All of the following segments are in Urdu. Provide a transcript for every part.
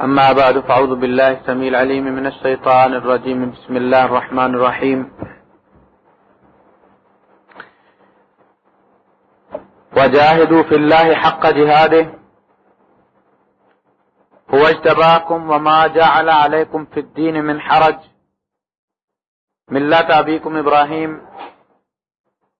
أما بعد، فأعوذ بالله السميع العليم من الشيطان الرجيم. بسم الله الرحمن الرحيم. وجاهدوا في الله حق جهاده. هو اجتباكم وما جعل عليكم في الدين من حرج. ملة أبيكم إبراهيم.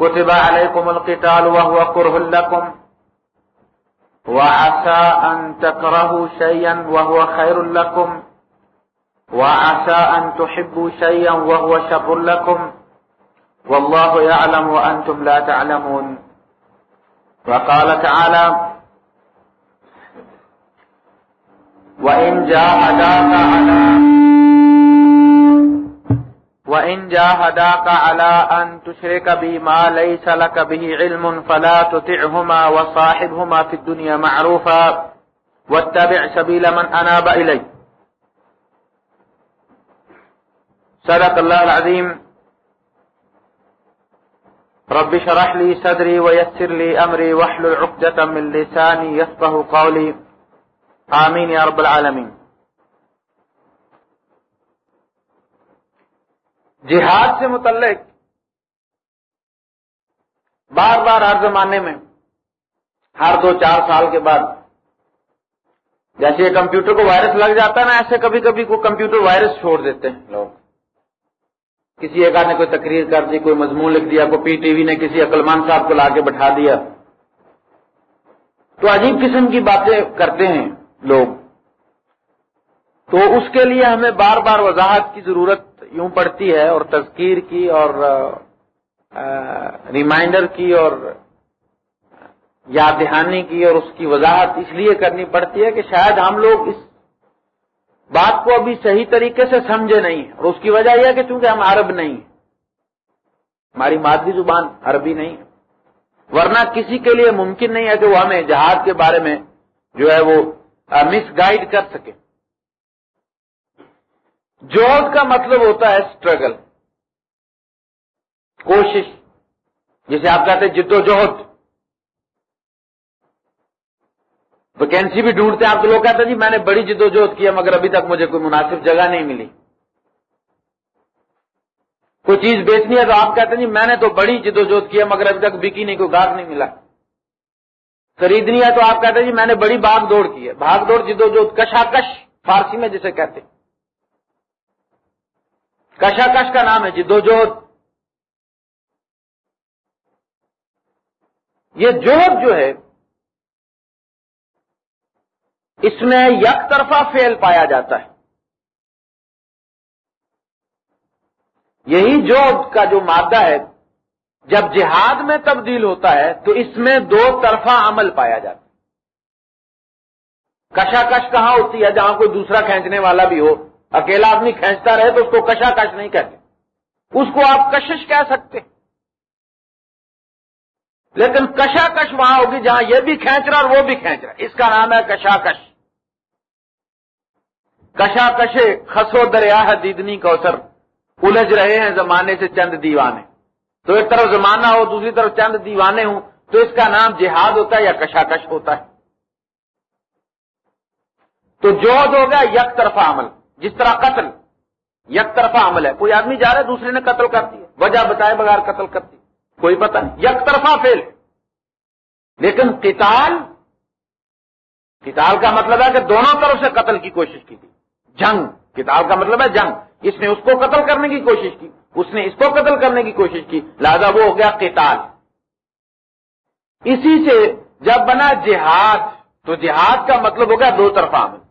كتب عليكم القتال وهو كره لكم. وعسى أن تكرهوا شيئا وهو خير لكم. وعسى أن تحبوا شيئا وهو شر لكم. والله يعلم وأنتم لا تعلمون. وقال تعالى وإن جاهداك على وإن جاهداك على أن تشرك بي ما ليس لك به علم فلا تطعهما وصاحبهما في الدنيا معروفا واتبع سبيل من أناب إلي صدق الله العظيم رب شرح لي صدري ويسر لي أمري وحل عقدة من لساني يفقه قولي آمين يا رب العالمين جہاد سے متعلق بار بار ہر زمانے میں، ہر دو چار سال کے بعد، جیسے کمپیوٹر کو وائرس لگ جاتا ہے نا، ایسے کبھی کبھی کو کمپیوٹر وائرس چھوڑ دیتے ہیں لوگ۔ کسی ایک نے کوئی تقریر کر دی، کوئی مضمون لکھ دیا، کوئی پی ٹی وی نے کسی عقلمان صاحب کو لا کے بٹھا دیا۔ تو عجیب قسم کی باتیں کرتے ہیں لوگ۔ تو اس کے لیے ہمیں بار بار وضاحت کی ضرورت یوں پڑتی ہے اور تذکیر کی اور ریمائنڈر کی اور یاد دہانی کی اور اس کی وضاحت اس لیے کرنی پڑتی ہے کہ شاید ہم لوگ اس بات کو ابھی صحیح طریقے سے سمجھے نہیں اور اس کی وجہ یہ ہے کہ چونکہ ہم عرب نہیں ہماری مادری زبان عربی نہیں ہے۔ ورنہ کسی کے لیے ممکن نہیں ہے کہ وہ ہمیں جہاد کے بارے میں جو ہے وہ مس گائڈ کر سکے۔ جوہد کا مطلب ہوتا ہے اسٹرگل کوشش، جسے آپ کہتے ہیں جد و جہد۔ ویکینسی بھی ڈھونڈتے آپ تو لوگ کہتے ہیں جی میں نے بڑی جد و جہد کیا، مگر ابھی تک مجھے کوئی مناسب جگہ نہیں ملی۔ کوئی چیز بیچنی ہے تو آپ کہتے ہیں جی میں نے تو بڑی جد و جہد کیا، مگر ابھی تک بکی نہیں، کوئی گاہک نہیں ملا۔ خریدنی ہے تو آپ کہتے ہیں جی میں نے بڑی باغ دوڑ کی ہے۔ بھاگ دوڑ جد و جہد، کشاکش، فارسی میں جسے کہتے ہیں۔ کشاکش کا نام ہے جی، جدو جوت۔ یہ جوت جو ہے، اس میں یک طرفہ فیل پایا جاتا ہے۔ یہی جوت کا جو مادہ ہے، جب جہاد میں تبدیل ہوتا ہے، تو اس میں دو طرفہ عمل پایا جاتا ہے۔ کشاکش کہاں ہوتی ہے؟ جہاں کوئی دوسرا کھینچنے والا بھی ہو۔ اکیلا آدمی کھینچتا رہے تو اس کو کشا کش نہیں کہتے۔ اس کو آپ کشش کہہ سکتے۔ لیکن کشا کش وہاں ہوگی جہاں یہ بھی کھینچ رہا اور وہ بھی کھینچ رہا۔ اس کا نام ہے کشا کش۔ کشا کشے خسو دریا ہے دیدنی کوثر۔ الجھ رہے ہیں زمانے سے چند دیوانے۔ تو ایک طرف زمانہ ہو، دوسری طرف چند دیوانے ہوں۔ تو اس کا نام جہاد ہوتا ہے یا کشاکش ہوتا ہے۔ تو جو ہوگا یک طرفہ عمل۔ جس طرح قتل، یک طرفہ عمل ہے۔ کوئی آدمی جا رہا ہے، دوسرے نے قتل کر دیا۔ وجہ بتائے بغیر قتل کرتی کوئی پتہ نہیں۔ یک طرفہ فیل۔ لیکن قتال قتال کا مطلب ہے کہ دونوں طرف سے قتل کی کوشش کی تھی جنگ، قتال کا مطلب ہے جنگ۔ اس نے اس کو قتل کرنے کی کوشش کی۔ اس نے اس کو قتل کرنے کی کوشش کی۔ لہذا وہ ہو گیا قتال۔ اسی سے جب بنا جہاد، تو جہاد کا مطلب ہو گیا دو طرفہ عمل۔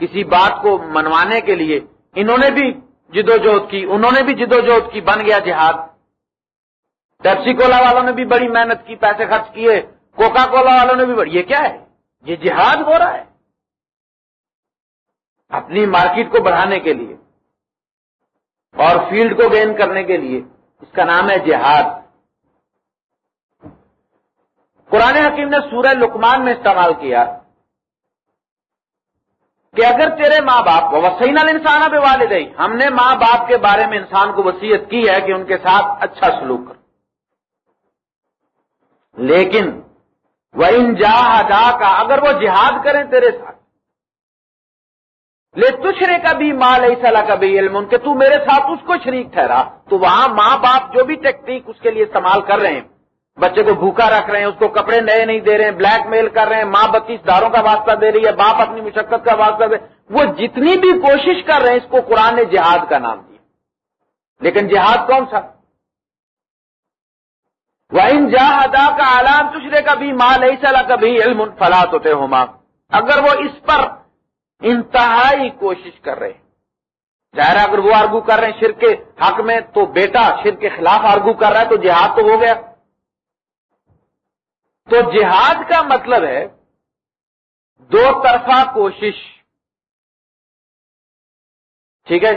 کسی بات کو منوانے کے لیے انہوں نے بھی جدوجہد کی، انہوں نے بھی جدوجہد کی، بن گیا جہاد۔ پیپسی کولا والوں نے بھی بڑی محنت کی، پیسے خرچ کیے، کوکا کولا والوں نے بھی بڑی یہ کیا ہے؟ یہ جہاد ہو رہا ہے۔ اپنی مارکیٹ کو بڑھانے کے لیے اور فیلڈ کو گین کرنے کے لیے اس کا نام ہے جہاد۔ قرآن حکیم نے سورہ لکمان میں استعمال کیا۔ کہ اگر تیرے ماں باپ کو وسین انسان پہ والد ہم نے ماں باپ کے بارے میں انسان کو وسیعت کی ہے کہ ان کے ساتھ اچھا سلوک کر لیکن وہ ان جا کا اگر وہ جہاد کریں تیرے ساتھ، لے تشرے کا بھی مال ایسا کا بھی علم ان کے تو میرے ساتھ اس کو شریک ٹھہرا۔ تو وہاں ماں باپ جو بھی ٹیکنیک اس کے لیے استعمال کر رہے ہیں بچے کو بھوکا رکھ رہے ہیں، اس کو کپڑے نئے نہیں دے رہے ہیں بلیک میل کر رہے ہیں، ماں بتیس داروں کا واسطہ دے رہی ہے، باپ اپنی مشقت کا واسطہ دے وہ جتنی بھی کوشش کر رہے ہیں، اس کو قرآن نے جہاد کا نام دیا۔ لیکن جہاد کون سا وہ ان جہادا کا آلام تشرے کا بھی مال ایسا کا بھی علم فلاط ہوتے ہو ماں اگر وہ اس پر انتہائی کوشش کر رہے ہیں، ظاہر اگر وہ آرگو کر رہے ہیں شرک کے حق میں، تو بیٹا شرک کے خلاف آرگو کر رہا ہے، تو جہاد تو ہو گیا۔ تو جہاد کا مطلب ہے دو طرفہ کوشش۔ ٹھیک ہے؟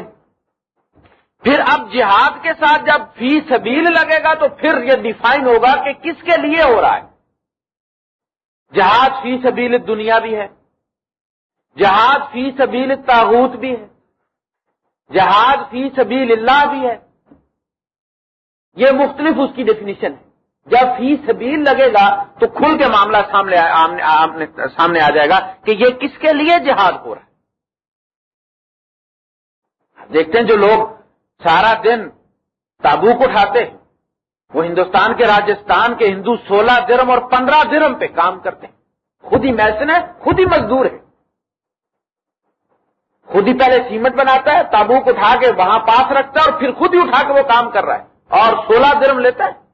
پھر اب جہاد کے ساتھ جب فی سبیل لگے گا تو پھر یہ ڈیفائن ہوگا کہ کس کے لیے ہو رہا ہے۔ جہاد فی سبیل دنیا بھی ہے۔ جہاد فی سبیل تاغوت بھی ہے۔ جہاد فی سبیل اللہ بھی ہے۔ یہ مختلف اس کی ڈیفینیشن ہے۔ جب فی سبیل لگے گا تو کھل کے معاملہ سامنے سامنے آ جائے گا کہ یہ کس کے لیے جہاد ہو رہا ہے۔ دیکھتے ہیں جو لوگ سارا دن تابوک اٹھاتے ہیں، وہ ہندوستان کے راجستھان کے ہندو سولہ درم اور پندرہ درم پہ کام کرتے ہیں۔ خود ہی میسن ہے، خود ہی مزدور ہے۔ خود ہی پہلے سیمنٹ بناتا ہے تابوک اٹھا کے وہاں پاس رکھتا ہے اور پھر خود ہی اٹھا کے وہ کام کر رہا ہے۔ اور سولہ درم لیتا ہے۔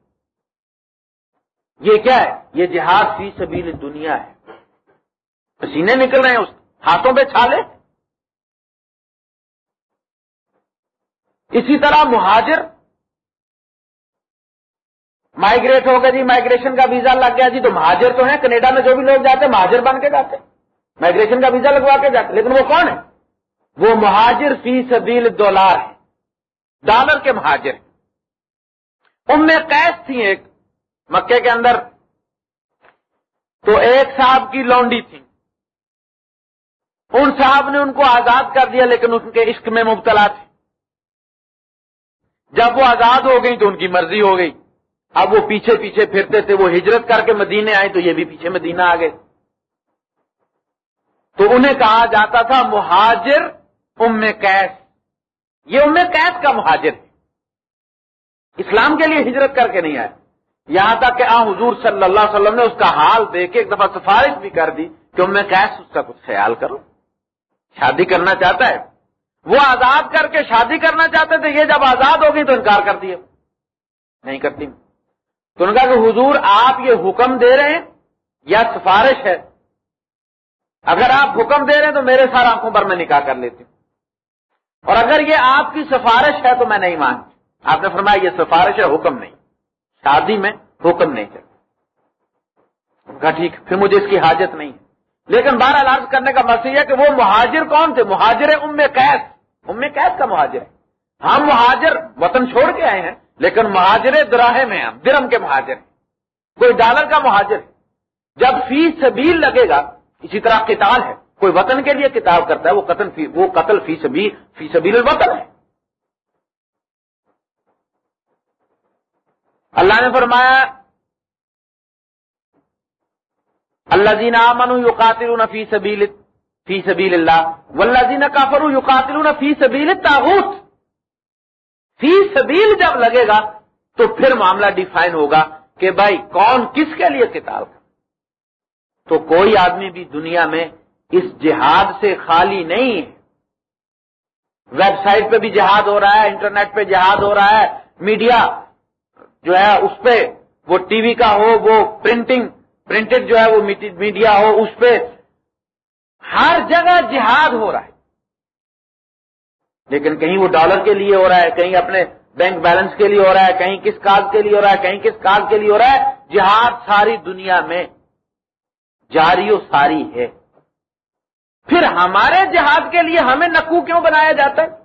یہ کیا ہے؟ یہ جہاد فی سبیل دنیا ہے۔ پسینے نکل رہے ہیں اس ہاتھوں پہ چھالے۔ اسی طرح مہاجر مائگریٹ ہو گیا جی مائگریشن کا ویزا لگ گیا جی تو مہاجر تو ہیں، کینیڈا میں جو بھی لوگ جاتے ہیں، مہاجر بن کے جاتے ہیں۔ مائگریشن کا ویزا لگوا کے جاتے لیکن وہ کون ہے؟ وہ مہاجر فی سبیل دولار ہے۔ ڈالر کے مہاجر۔ ان میں قید تھی ایک۔ مکے کے اندر تو ایک صاحب کی لونڈی تھی۔ ان صاحب نے ان کو آزاد کر دیا لیکن ان کے عشق میں مبتلا تھے۔ جب وہ آزاد ہو گئی تو ان کی مرضی ہو گئی۔ اب وہ پیچھے پیچھے پھرتے تھے، وہ ہجرت کر کے مدینے آئے تو یہ بھی پیچھے مدینہ آ گئے۔ تو انہیں کہا جاتا تھا، مہاجر ام کیس یہ ام کیس کا مہاجر اسلام کے لیے ہجرت کر کے نہیں آئے۔ یہاں تک کہ آ حضور صلی اللہ علیہ وسلم نے اس کا حال دے کے ایک دفعہ سفارش بھی کر دی کہ ام کیس اس کا کچھ خیال کرو۔ شادی کرنا چاہتا ہے۔ وہ آزاد کر کے شادی کرنا چاہتے تھے، یہ جب آزاد ہوگی تو انکار کر دیے۔ نہیں کرتی۔ تو ان کا کہ حضور آپ یہ حکم دے رہے ہیں یا سفارش ہے؟ اگر آپ حکم دے رہے ہیں تو میرے سارا آنکھوں پر میں نکاح کر لیتی۔ ہوں اور اگر یہ آپ کی سفارش ہے تو میں نہیں مانتی۔ آپ نے فرمایا یہ سفارش ہے، حکم نہیں۔ شادی میں حکم نہیں کہا ٹھیک پھر مجھے اس کی حاجت نہیں لیکن بارہ علاج کرنے کا مسئلہ ہے کہ وہ مہاجر کون تھے؟ مہاجر ام قید ام قید کا مہاجر ہے۔ ہم مہاجر وطن چھوڑ کے آئے ہیں، لیکن مہاجر دراہے میں ہم درم کے مہاجر ہیں۔ کوئی ڈالر کا مہاجر ہے۔ جب فی سبیل لگے گا، اسی طرح قتال ہے۔ کوئی وطن کے لیے کتاب کرتا ہے، وہ قتل فی، وہ قتل فی سبیل فی سبیل الوطن ہے۔ اللہ نے فرمایا اللہ جین امن یو فی سبیل فی سبیل اللہ ولہ جین کافر یو فی سبیل تاغوت فی سبیل جب لگے گا تو پھر معاملہ ڈیفائن ہوگا کہ بھائی کون کس کے لیے کتاب تو کوئی آدمی بھی دنیا میں اس جہاد سے خالی نہیں ہے۔ ویب سائٹ پہ بھی جہاد ہو رہا ہے، انٹرنیٹ پہ جہاد ہو رہا ہے، میڈیا جو ہے اس پہ وہ ٹی وی کا ہو، وہ پرنٹنگ پرنٹڈ جو ہے وہ میڈیا ہو، اس پہ ہر جگہ جہاد ہو رہا ہے۔ لیکن کہیں وہ ڈالر کے لیے ہو رہا ہے، کہیں اپنے بینک بیلنس کے لیے ہو رہا ہے، کہیں کس کاغ کے لیے ہو رہا ہے، کہیں کس کاغ کے لیے ہو رہا ہے۔ جہاد ساری دنیا میں جاری و ساری ہے۔ پھر ہمارے جہاد کے لیے ہمیں نکو کیوں بنایا جاتا ہے؟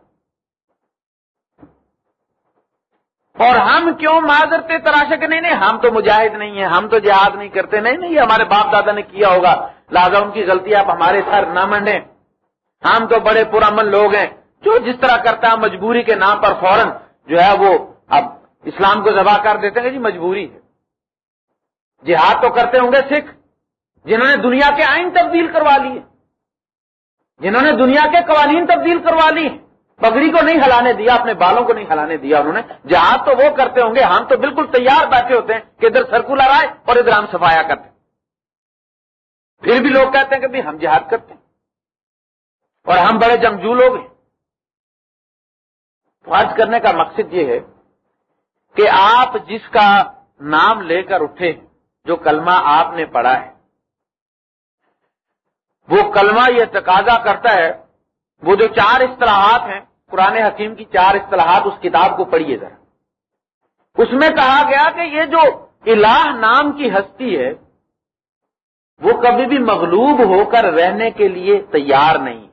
اور ہم کیوں معذرتے تراشے کے نہیں نہیں، ہم تو مجاہد نہیں ہیں، ہم تو جہاد نہیں کرتے۔ نہیں نہیں ہمارے باپ دادا نے کیا ہوگا۔ لہٰذا ان کی غلطی آپ ہمارے سر نہ منڈیں۔ ہم تو بڑے پرامن لوگ ہیں۔ جو جس طرح کرتا ہے، مجبوری کے نام پر فوراً جو ہے وہ اب اسلام کو ذبح کر دیتے ہیں۔ جی مجبوری ہے۔ جہاد تو کرتے ہوں گے سکھ، جنہوں نے دنیا کے آئین تبدیل کروا لیے جنہوں نے دنیا کے قوانین تبدیل کروا لی۔ پگڑی کو نہیں ہلانے دیا، اپنے بالوں کو نہیں ہلانے دیا انہوں نے۔ جہاد تو وہ کرتے ہوں گے، ہم تو بالکل تیار بیٹھے ہوتے ہیں کہ ادھر سرکولر آئے اور ادھر ہم سفایا کرتے ہیں۔ پھر بھی لوگ کہتے ہیں کہ ہم جہاد کرتے ہیں۔ اور ہم بڑے جنگجو لوگ ہیں۔ فرض کرنے کا مقصد یہ ہے کہ آپ جس کا نام لے کر اٹھے، جو کلمہ آپ نے پڑھا ہے، وہ کلمہ یہ تقاضا کرتا ہے، وہ جو چار اصطلاحات ہیں قرآن حکیم کی چار اصطلاحات اس کتاب کو پڑھیے ذرا۔ اس میں کہا گیا کہ یہ جو الہ نام کی ہستی ہے، وہ کبھی بھی مغلوب ہو کر رہنے کے لیے تیار نہیں۔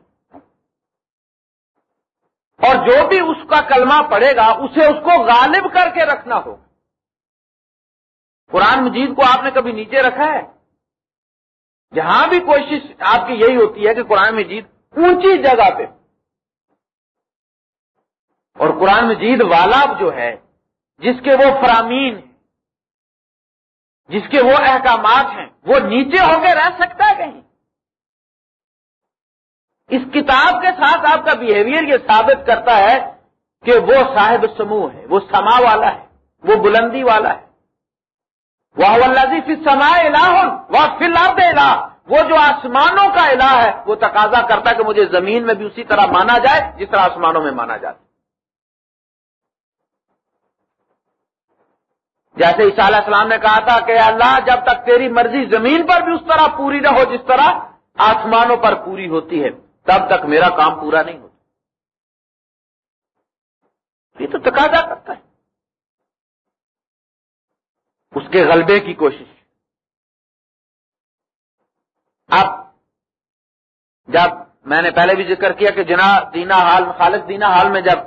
اور جو بھی اس کا کلمہ پڑے گا، اسے اس کو غالب کر کے رکھنا ہو قرآن مجید کو آپ نے کبھی نیچے رکھا ہے؟ جہاں بھی کوشش آپ کی یہی ہوتی ہے کہ قرآن مجید اونچی جگہ پہ اور قرآن مجید والا جو ہے، جس کے وہ فرامین ہیں جس کے وہ احکامات ہیں، وہ نیچے ہو کے رہ سکتا ہے کہیں۔ اس کتاب کے ساتھ آپ کا بیہیویئر یہ ثابت کرتا ہے کہ وہ صاحب سموہ ہے، وہ سما والا ہے، وہ بلندی والا ہے۔ وہ سما الہ وہ فی الح وہ جو آسمانوں کا الہ ہے، وہ تقاضا کرتا ہے کہ مجھے زمین میں بھی اسی طرح مانا جائے، جس طرح آسمانوں میں مانا جاتا ہے۔ جیسے عیسیٰ علیہ السلام نے کہا تھا کہ اللہ، جب تک تیری مرضی زمین پر بھی اس طرح پوری نہ ہو، جس طرح آسمانوں پر پوری ہوتی ہے، تب تک میرا کام پورا نہیں ہوتا۔ یہ تو تقاضا کرتا ہے۔ اس کے غلبے کی کوشش۔ اب جب میں نے پہلے بھی ذکر کیا کہ جنا دینا حال خالد دینا حال میں جب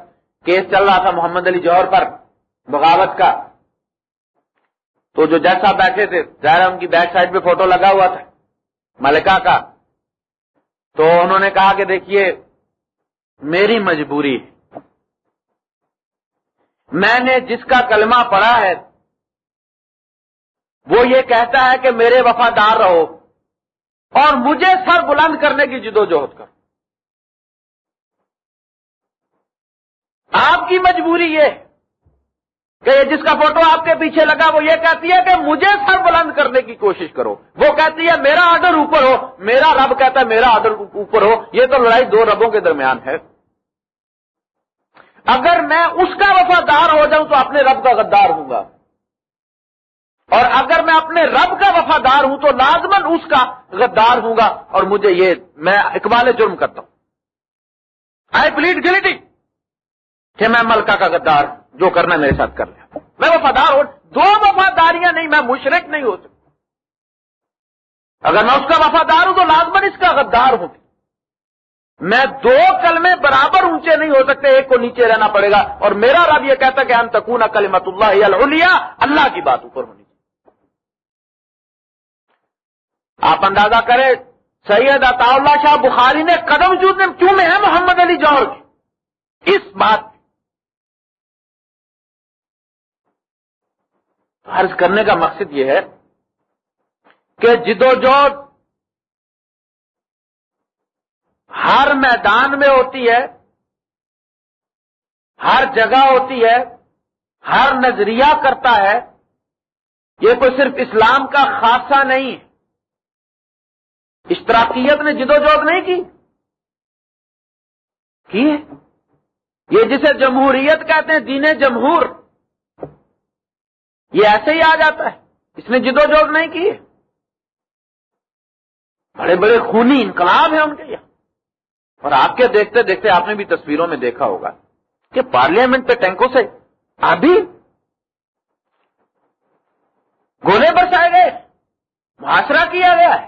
کیس چل رہا تھا محمد علی جوہر پر، بغاوت کا تو جو جج صاحب بیٹھے تھے، ظاہر ان کی بیک سائڈ پہ فوٹو لگا ہوا تھا، ملکہ کا۔ تو انہوں نے کہا کہ دیکھیے، میری مجبوری ہے۔ میں نے جس کا کلمہ پڑھا ہے، وہ یہ کہتا ہے کہ میرے وفادار رہو اور مجھے سر بلند کرنے کی جدو جہد کر آپ کی مجبوری یہ کہ جس کا فوٹو آپ کے پیچھے لگا وہ یہ کہتی ہے کہ مجھے سر بلند کرنے کی کوشش کرو۔ وہ کہتی ہے میرا آرڈر اوپر ہو، میرا رب کہتا ہے میرا آرڈر اوپر ہو۔ یہ تو لڑائی دو ربوں کے درمیان ہے۔ اگر میں اس کا وفادار ہو جاؤں تو اپنے رب کا غدار ہوں گا۔ اور اگر میں اپنے رب کا وفادار ہوں تو لازمن اس کا غدار ہوں گا۔ اور مجھے یہ، میں اقبال جرم کرتا ہوں۔ آئی پلیڈ گلٹی کہ میں ملکہ کا غدار جو کرنا میرے ساتھ کر لیا میں وفادار ہوں۔ دو وفاداریاں نہیں، میں مشرق نہیں ہو سکتا اگر میں اس کا وفادار ہوں تو لازمن اس کا غدار ہوں۔ میں دو کلمے برابر اونچے نہیں ہو سکتے، ایک کو نیچے رہنا پڑے گا۔ اور میرا رب یہ کہتا کہ ہم تکون کلمت اللہ اللہ کی بات اوپر ہونی چاہیے۔ آپ اندازہ کریں، سید عطا اللہ شاہ بخاری نے قدم جوتنے کیوں میں ہے محمد علی جوہر کی۔ اس بات عرض کرنے کا مقصد یہ ہے کہ جدو جو ہر میدان میں ہوتی ہے، ہر جگہ ہوتی ہے، ہر نظریہ کرتا ہے، یہ کوئی صرف اسلام کا خاصہ نہیں ہے۔ اشتراکیت نے جدو جہد نہیں کی؟ کی یہ جسے جمہوریت کہتے ہیں، دین جمہور۔ یہ ایسے ہی آ جاتا ہے۔ اس نے جدو جہد نہیں کی بڑے بڑے خونی انقلاب ہیں ان کے یہاں۔ اور آپ کے دیکھتے دیکھتے آپ نے بھی تصویروں میں دیکھا ہوگا کہ پارلیمنٹ پہ ٹینکوں سے ابھی گولے برسائے گئے۔ معاشرہ کیا گیا ہے۔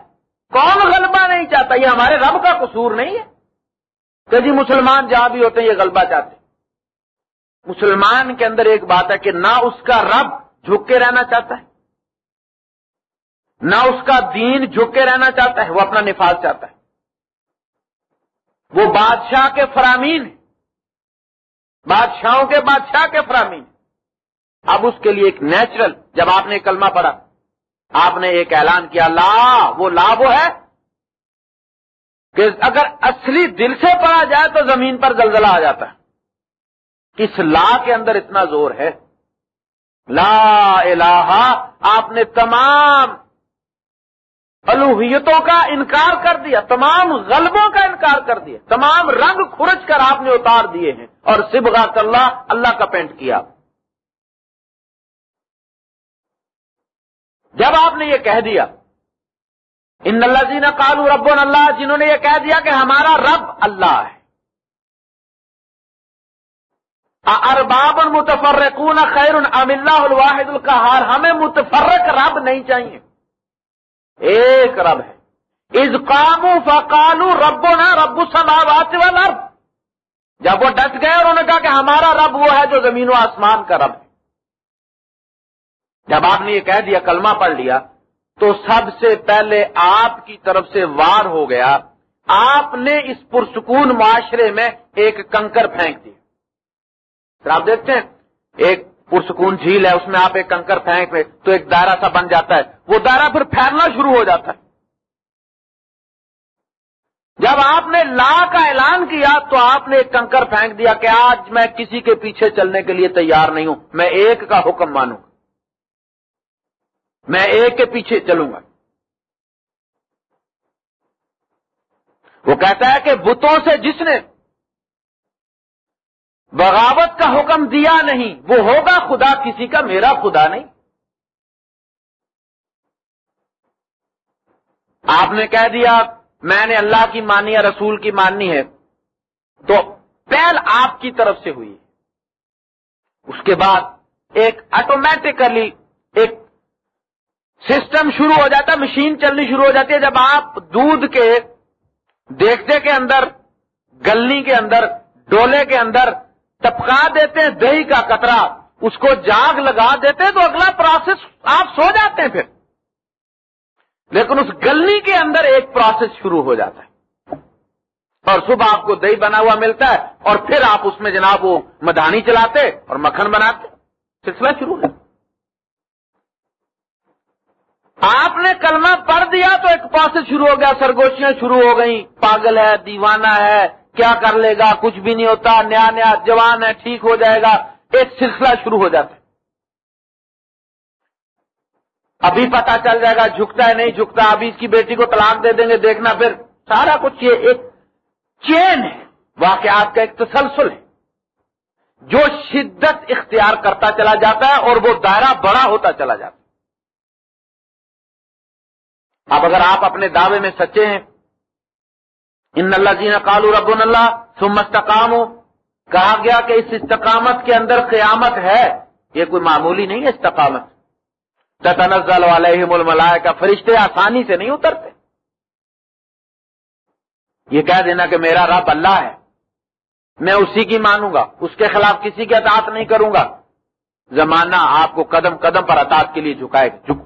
کون غلبہ نہیں چاہتا؟ یہ ہمارے رب کا قصور نہیں ہے۔ کہ جی مسلمان جہاں بھی ہوتے ہیں، یہ غلبہ چاہتے مسلمان کے اندر ایک بات ہے کہ نہ اس کا رب جھک کے رہنا چاہتا ہے۔ نہ اس کا دین جھک کے رہنا چاہتا ہے، وہ اپنا نفاذ چاہتا ہے۔ وہ بادشاہ کے فرامین بادشاہوں کے بادشاہ کے فرامین اب اس کے لیے ایک نیچرل، جب آپ نے کلمہ پڑھا، آپ نے ایک اعلان کیا، لا، وہ لا وہ ہے۔ کہ اگر اصلی دل سے پڑھا جائے تو زمین پر زلزلہ آ جاتا ہے۔ کس لا کے اندر اتنا زور ہے؟ لا الہ، آپ نے تمام الوحیتوں کا انکار کر دیا، تمام غلبوں کا انکار کر دیا، تمام رنگ کھرچ کر آپ نے اتار دیے ہیں اور سبغا اللہ اللہ کا پینٹ کیا۔ جب آپ نے یہ کہہ دیا، ان اللہ جی نے کالو رب اللہ، جنہوں نے یہ کہہ دیا کہ ہمارا رب اللہ ہے۔ ارباب المتفرقون خیر ام اللہ الواحد القہار ہمیں متفرق رب نہیں چاہیے۔ ایک رب ہے۔ از قامو فقالو ربو نا رب السماوات والارض جب وہ ڈٹ گئے اور انہوں نے کہا کہ ہمارا رب وہ ہے جو زمین و آسمان کا رب ہے۔ جب آپ نے یہ کہہ دیا، کلمہ پڑھ لیا، تو سب سے پہلے آپ کی طرف سے وار ہو گیا۔ آپ نے اس پرسکون معاشرے میں ایک کنکر پھینک دیا پھر آپ دیکھتے ہیں، ایک پرسکون جھیل ہے، اس میں آپ ایک کنکر پھینک تو ایک دائرہ سا بن جاتا ہے۔ وہ دائرہ پھر پھیلنا شروع ہو جاتا ہے۔ جب آپ نے لا کا اعلان کیا تو آپ نے ایک کنکر پھینک دیا کہ آج میں کسی کے پیچھے چلنے کے لیے تیار نہیں ہوں، میں ایک کا حکم مانوں گا۔ میں ایک کے پیچھے چلوں گا۔ وہ کہتا ہے کہ بتوں سے جس نے بغاوت کا حکم دیا نہیں، وہ ہوگا خدا، کسی کا میرا خدا نہیں۔ آپ نے کہہ دیا، میں نے اللہ کی مانی یا رسول کی ماننی ہے۔ تو پہل آپ کی طرف سے ہوئی۔ اس کے بعد ایک آٹومیٹکلی ایک سسٹم شروع ہو جاتا مشین چلنی شروع ہو جاتی ہے۔ جب آپ دودھ کے دیکھتے کے اندر گلنی کے اندر، ڈولے کے اندر ٹپکا دیتے ہیں، دہی کا کترا اس کو جاگ لگا دیتے ہیں تو اگلا پروسیس آپ سو جاتے ہیں پھر۔ لیکن اس گلنی کے اندر ایک پروسیس شروع ہو جاتا ہے۔ اور صبح آپ کو دہی بنا ہوا ملتا ہے اور پھر آپ اس میں جناب وہ مدانی چلاتے اور مکھن بناتے۔ سلسلہ شروع ہے۔ آپ نے کلمہ پڑھ دیا تو ایک پروسیس شروع ہو گیا، سرگوشیاں شروع ہو گئیں، پاگل ہے، دیوانہ ہے کیا کر لے گا؟ کچھ بھی نہیں ہوتا، نیا نیا جوان ہے، ٹھیک ہو جائے گا، ایک سلسلہ شروع ہو جاتا ہے۔ ابھی پتا چل جائے گا، جھکتا ہے، نہیں جھکتا، ابھی اس کی بیٹی کو طلاق دے دیں گے، دیکھنا پھر۔ سارا کچھ یہ ایک چین ہے، واقعات کا ایک تسلسل ہے۔ جو شدت اختیار کرتا چلا جاتا ہے اور وہ دائرہ بڑا ہوتا چلا جاتا ہے۔ اب اگر آپ اپنے دعوے میں سچے ہیں ان اللہ جی کالو رب اللہ سم استقام کہا گیا کہ اس استقامت کے اندر قیامت ہے۔ یہ کوئی معمولی نہیں ہے استقامت۔ تنزل علیہم الملائے فرشتے آسانی سے نہیں اترتے۔ یہ کہہ دینا کہ میرا رب اللہ ہے۔ میں اسی کی مانوں گا۔ اس کے خلاف کسی کی اطاعت نہیں کروں گا۔ زمانہ آپ کو قدم قدم پر اطاعت کے لیے جھکائے جھک۔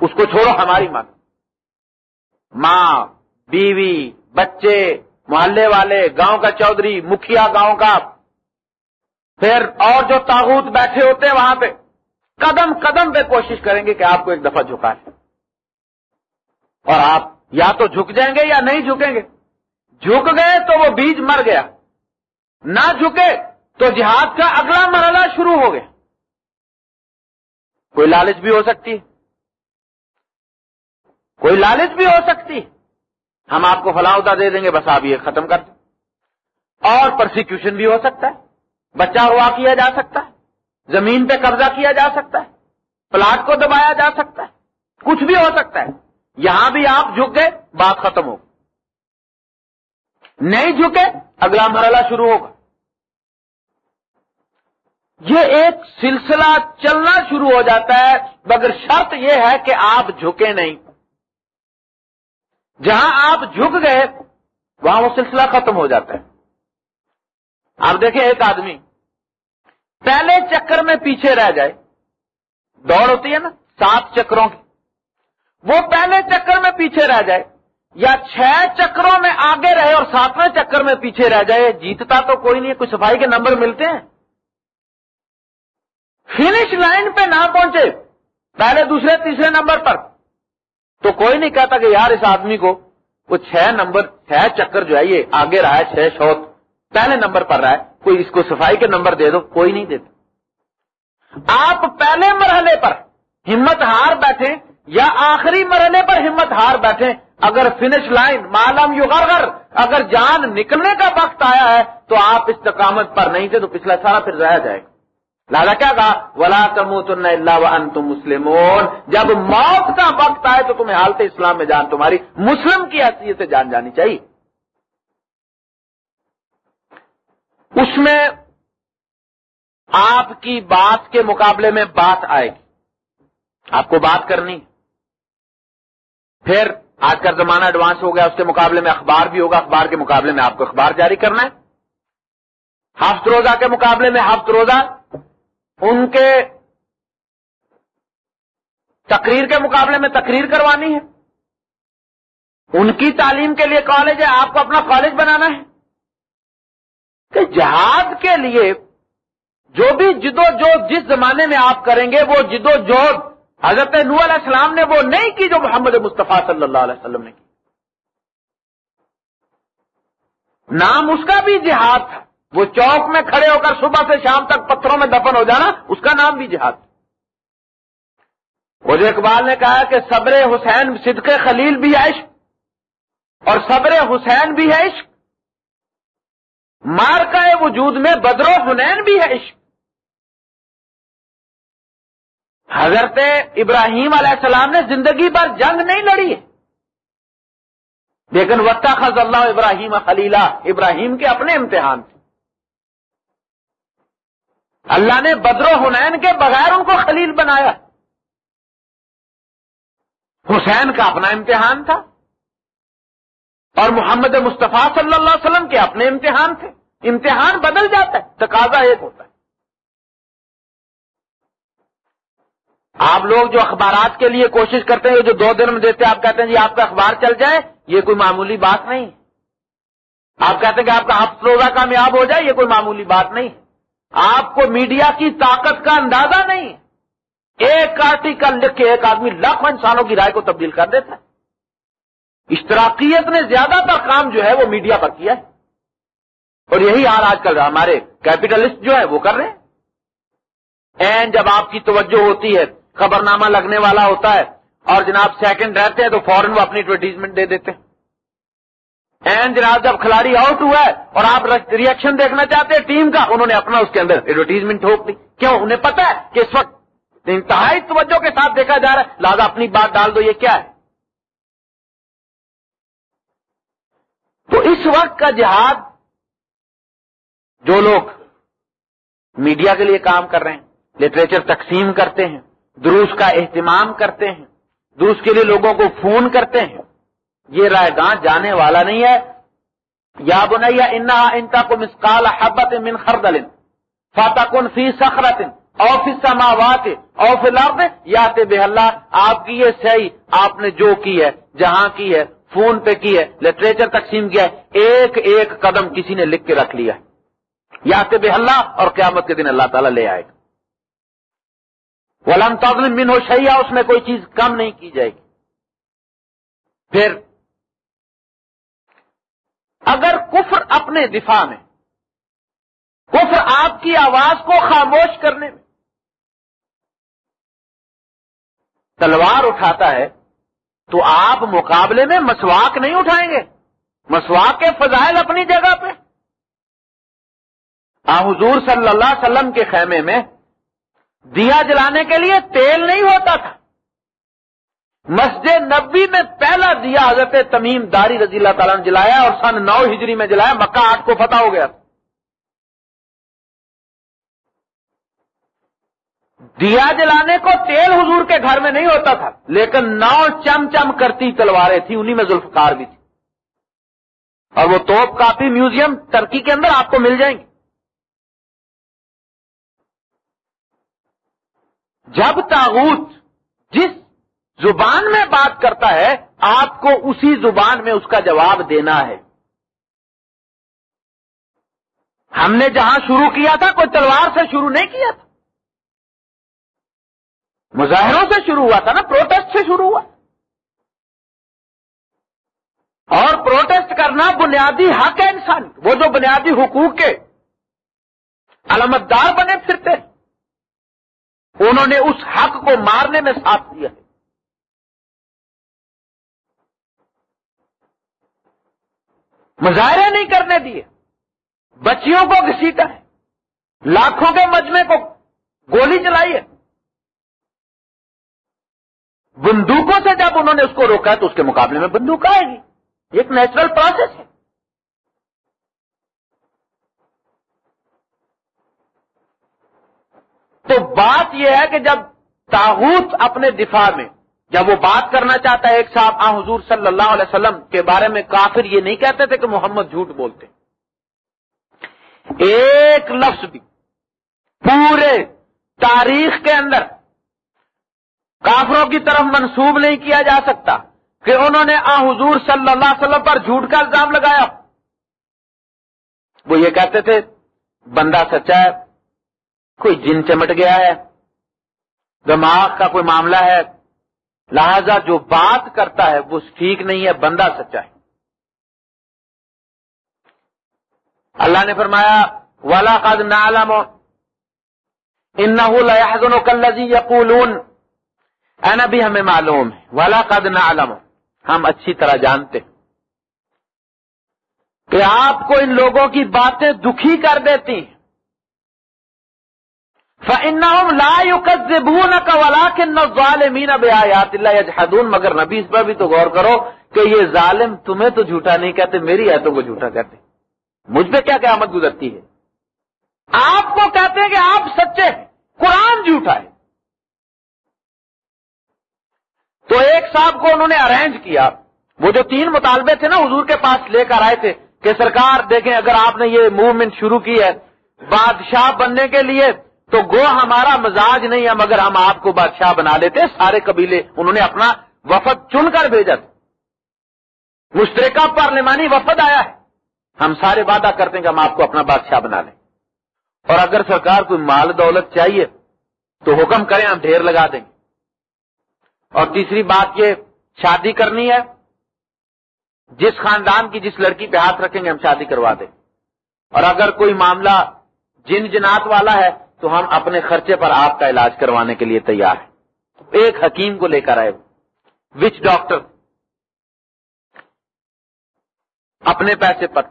اس کو چھوڑو ہماری مان ماں، بیوی بچے، محلے والے، گاؤں کا چودھری، مکھیا گاؤں کا۔ پھر اور جو تاغوت بیٹھے ہوتے ہیں وہاں پہ، قدم قدم پہ کوشش کریں گے کہ آپ کو ایک دفعہ جھکا لیں۔ اور آپ یا تو جھک جائیں گے یا نہیں جھکیں گے۔ جھک گئے تو وہ بیج مر گیا۔ نہ جھکے تو جہاد کا اگلا مرحلہ شروع ہو گیا۔ کوئی لالچ بھی ہو سکتی۔ کوئی لالچ بھی ہو سکتی۔ ہم آپ کو فلاح دے دیں گے، بس آپ یہ ختم کر دیں۔ اور پرسیکیوشن بھی ہو سکتا ہے۔ بچہ ہوا کیا جا سکتا ہے۔ زمین پہ قبضہ کیا جا سکتا ہے۔ پلاٹ کو دبایا جا سکتا ہے۔ کچھ بھی ہو سکتا ہے۔ یہاں بھی آپ جھک گئے بات ختم ہو نہیں جھکے، اگلا مرحلہ شروع ہوگا۔ یہ ایک سلسلہ چلنا شروع ہو جاتا ہے، مگر شرط یہ ہے کہ آپ جھکے نہیں۔ جہاں آپ جھک گئے، وہاں وہ سلسلہ ختم ہو جاتا ہے۔ آپ دیکھیں ایک آدمی، پہلے چکر میں پیچھے رہ جائے۔ دوڑ ہوتی ہے نا، سات چکروں کی۔ وہ پہلے چکر میں پیچھے رہ جائے، یا چھ چکروں میں آگے رہے اور ساتویں چکر میں پیچھے رہ جائے۔ جیتتا تو کوئی نہیں، کوئی صفائی کے نمبر ملتے ہیں۔ فنش لائن پہ نہ پہنچے، پہلے دوسرے، تیسرے نمبر پر۔ تو کوئی نہیں کہتا کہ یار اس آدمی کو وہ چھ نمبر، چھ چکر جو ہے یہ آگے رہا ہے، چھ شوت، پہلے نمبر پر رہا ہے، کوئی اس کو صفائی کے نمبر دے دو، کوئی نہیں دیتا۔ آپ پہلے مرحلے پر ہمت ہار بیٹھے یا آخری مرحلے پر ہمت ہار بیٹھے اگر فنش لائن معلوم یو اگر جان نکلنے کا وقت آیا ہے تو آپ استقامت پر نہیں تھے تو پچھلا سارا پھر رہ جائے گا۔ لالا کیا کہا ولا تم اللہ تم مسلم جب موت کا وقت آئے تو تمہیں حالت اسلام میں جان تمہاری مسلم کی حیثیت سے جان جانی چاہیے۔ اس میں آپ کی بات کے مقابلے میں بات آئے گی۔ آپ کو بات کرنی۔ پھر آج کا زمانہ ایڈوانس ہو گیا، اس کے مقابلے میں اخبار بھی ہوگا۔ اخبار کے مقابلے میں آپ کو اخبار جاری کرنا ہے۔ ہفت روزہ کے مقابلے میں ہفت روزہ ان کے تقریر کے مقابلے میں تقریر کروانی ہے۔ ان کی تعلیم کے لیے کالج ہے، آپ کو اپنا کالج بنانا ہے۔ کہ جہاد کے لیے جو بھی جدو جو جس زمانے میں آپ کریں گے، وہ جدو جو حضرت نو علیہ السلام نے وہ نہیں کی جو محمد مصطفیٰ صلی اللہ علیہ وسلم نے کی۔ نام اس کا بھی جہاد تھا۔ وہ چوک میں کھڑے ہو کر صبح سے شام تک پتھروں میں دفن ہو جانا، اس کا نام بھی جہاد۔ جو اقبال نے کہا کہ صبر حسین صدق خلیل بھی ہے عشق، اور صبر حسین بھی ہے عشق۔ مار کا وجود میں، بدر و حنین بھی ہے عشق۔ حضرت ابراہیم علیہ السلام نے زندگی پر جنگ نہیں لڑی۔ ہے لیکن وقت خز اللہ ابراہیم خلیلہ ابراہیم کے اپنے امتحان تھے اللہ نے بدر و حنین کے بغیر ان کو خلیل بنایا۔ حسین کا اپنا امتحان تھا اور محمد مصطفیٰ صلی اللہ علیہ وسلم کے اپنے امتحان تھے۔ امتحان بدل جاتا ہے، تقاضا ایک ہوتا ہے۔ آپ لوگ جو اخبارات کے لیے کوشش کرتے ہیں جو دو دن میں دیتے ہیں، آپ کہتے ہیں جی آپ کا اخبار چل جائے، یہ کوئی معمولی بات نہیں۔ آپ کہتے ہیں کہ آپ کا ہفت روزہ کامیاب ہو جائے، یہ کوئی معمولی بات نہیں۔ آپ کو میڈیا کی طاقت کا اندازہ نہیں۔ ایک آرٹیکل لکھ کے ایک آدمی لاکھوں انسانوں کی رائے کو تبدیل کر دیتا ہے۔ اشتراکیت نے زیادہ تر کام جو ہے وہ میڈیا پر کیا ہے۔ اور یہی حال آج کل ہمارے کیپیٹلسٹ جو ہے وہ کر رہے ہیں۔ این جب آپ کی توجہ ہوتی ہے خبر نامہ لگنے والا ہوتا ہے اور جناب سیکنڈ رہتے ہیں تو فوراً وہ اپنی ایڈورٹیزمنٹ دے دیتے ہیں۔ این جناب جب کھلاڑی آؤٹ ہوا ہے اور آپ ریئیکشن دیکھنا چاہتے ہیں ٹیم کا، انہوں نے اپنا اس کے اندر ایڈورٹیزمنٹ ٹھوک دی۔ کیوں؟ انہیں پتا ہے کہ اس وقت انتہائی توجہ کے ساتھ دیکھا جا رہا ہے۔ لہٰذا اپنی بات ڈال دو، یہ کیا ہے؟ تو اس وقت کا جہاد جو لوگ میڈیا کے لیے کام کر رہے ہیں لٹریچر تقسیم کرتے ہیں، دروس کا اہتمام کرتے ہیں، دروس کے لیے لوگوں کو فون کرتے ہیں یہ رائے گاہ جانے والا نہیں ہے۔ یا بنیا انا انتا کو مسکال حبت من خردل فاتح کن فی سخرت اوفی سماوات اوف لرد یا بے اللہ آپ کی یہ صحیح آپ نے جو کی ہے، جہاں کی ہے، فون پہ کی ہے، لٹریچر تقسیم کیا ہے، ایک ایک قدم کسی نے لکھ کے رکھ لیا ہے۔ یا بے اللہ اور قیامت کے دن اللہ تعالیٰ لے آئے گا۔ ولم تظلم من ہو شیا اس میں کوئی چیز کم نہیں کی جائے گی۔ پھر اگر کفر اپنے دفاع میں، کفر آپ کی آواز کو خاموش کرنے میں، تلوار اٹھاتا ہے، تو آپ مقابلے میں مسواک نہیں اٹھائیں گے۔ مسواک کے فضائل اپنی جگہ پہ۔ آ، حضور صلی اللہ علیہ وسلم کے خیمے میں دیا جلانے کے لیے تیل نہیں ہوتا تھا۔ مسجد نبی میں پہلا دیا حضرت تمیم داری رضی اللہ تعالیٰ نے جلایا اور سن نو ہجری میں جلایا، مکہ آٹھ کو فتح ہو گیا۔ دیا جلانے کو تیل حضور کے گھر میں نہیں ہوتا تھا، لیکن نو چم چم کرتی تلواریں تھیں، انہی میں ذوالفقار بھی تھی۔ اور وہ توپ کافی میوزیم ترکی کے اندر آپ کو مل جائیں گے جب تاغوت، جس زبان میں بات کرتا ہے، آپ کو اسی زبان میں اس کا جواب دینا ہے۔ ہم نے جہاں شروع کیا تھا، کوئی تلوار سے شروع نہیں کیا تھا۔ مظاہروں سے شروع ہوا تھا نا، پروٹیسٹ سے شروع ہوا۔ اور پروٹیسٹ کرنا بنیادی حق ہے انسان، وہ جو بنیادی حقوق کے علامت دار بنے پھرتے انہوں نے اس حق کو مارنے میں ساتھ دیا ہے۔ مظاہرے نہیں کرنے دیے۔ بچیوں کو گھسیٹا ہے۔ لاکھوں کے مجمے کو گولی چلائی ہے۔ بندوقوں سے جب انہوں نے اس کو روکا تو اس کے مقابلے میں بندوق آئے گی۔ ایک نیچرل پروسیس ہے۔ تو بات یہ ہے کہ جب تاغوت اپنے دفاع میں جب وہ بات کرنا چاہتا ہے ایک صاحب، آ، حضور صلی اللہ علیہ وسلم کے بارے میں کافر یہ نہیں کہتے تھے کہ محمد جھوٹ بولتے۔ ایک لفظ بھی پورے تاریخ کے اندر کافروں کی طرف منسوب نہیں کیا جا سکتا کہ انہوں نے، آ، حضور صلی اللہ علیہ وسلم پر جھوٹ کا الزام لگایا۔ وہ یہ کہتے تھے، بندہ سچا ہے، کوئی جن چمٹ گیا ہے، دماغ کا کوئی معاملہ ہے لہذا جو بات کرتا ہے وہ ٹھیک نہیں ہے، بندہ سچا ہے۔ اللہ نے فرمایا والا قد نالم ان کلزی اینا بھی ہمیں معلوم ہے۔ والا قد نالم ہم اچھی طرح جانتے کہ آپ کو ان لوگوں کی باتیں دکھی کر دیتی ہیں۔ لا يكذبون ولكن الظالمين بآيات الله يجحدون مگر نبی اس پر بھی تو غور کرو کہ یہ ظالم تمہیں تو جھوٹا نہیں کہتے، میری آیتوں کو جھوٹا کہتے۔ مجھ پہ کیا قیامت گزرتی ہے؟ آپ کو کہتے ہیں کہ آپ سچے ہیں، قرآن جھوٹا ہے۔ تو ایک صاحب کو انہوں نے ارینج کیا۔ وہ جو تین مطالبے تھے نا حضور کے پاس لے کر آئے تھے کہ سرکار دیکھیں اگر آپ نے یہ موومنٹ شروع کی ہے، بادشاہ بننے کے لیے تو گو ہمارا مزاج نہیں ہے، مگر ہم آپ کو بادشاہ بنا لیتے سارے قبیلے انہوں نے اپنا وفد چن کر بھیجا تھا۔ مشترکہ پارلیمانی وفد آیا ہے۔ ہم سارے وعدہ کرتے ہیں کہ ہم آپ کو اپنا بادشاہ بنا لیں۔ اور اگر سرکار کوئی مال دولت چاہیے تو حکم کریں، ہم ڈھیر لگا دیں۔ گے اور تیسری بات یہ، شادی کرنی ہے۔ جس خاندان کی جس لڑکی پہ ہاتھ رکھیں گے، ہم شادی کروا دیں۔ اور اگر کوئی معاملہ جن جنات والا ہے تو ہم اپنے خرچے پر آپ کا علاج کروانے کے لیے تیار ہیں۔ ایک حکیم کو لے کر آئے وچ ڈاکٹر اپنے پیسے پر۔